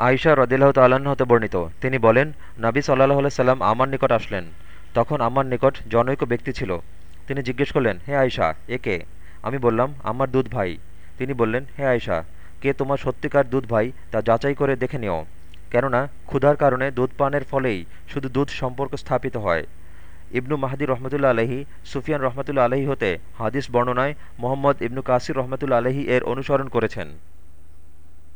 আয়সা রদিল্লাহ তাল্লাহ্ন হতে বর্ণিত। তিনি বলেন, নাবি সাল্লাহ সাল্লাম আমার নিকট আসলেন। তখন আমার নিকট জনৈক ব্যক্তি ছিল। তিনি জিজ্ঞেস করলেন, হে আয়সা এ কে? আমি বললাম, আমার দুধ ভাই। তিনি বললেন, হে আয়সা কে তোমার সত্যিকার দুধ ভাই তা যাচাই করে দেখে নিও। কেননা ক্ষুধার কারণে দুধ পানের ফলেই শুধু দুধ সম্পর্ক স্থাপিত হয়। ইবনু মাহাদি রহমতুল্লা আলহী সুফিয়ান রহমতুল্লা আলহী হতে হাদিস বর্ণনায় মোহাম্মদ ইবনু কাসির রহমতুল্লা আলহী এর অনুসরণ করেছেন।